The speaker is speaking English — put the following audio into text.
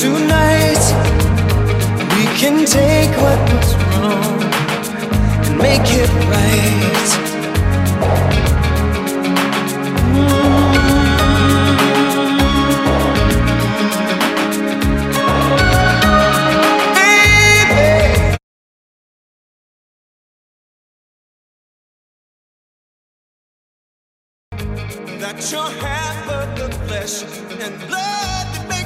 tonight. We can take what was wrong and make it right. Baby. That you're half of the flesh and blood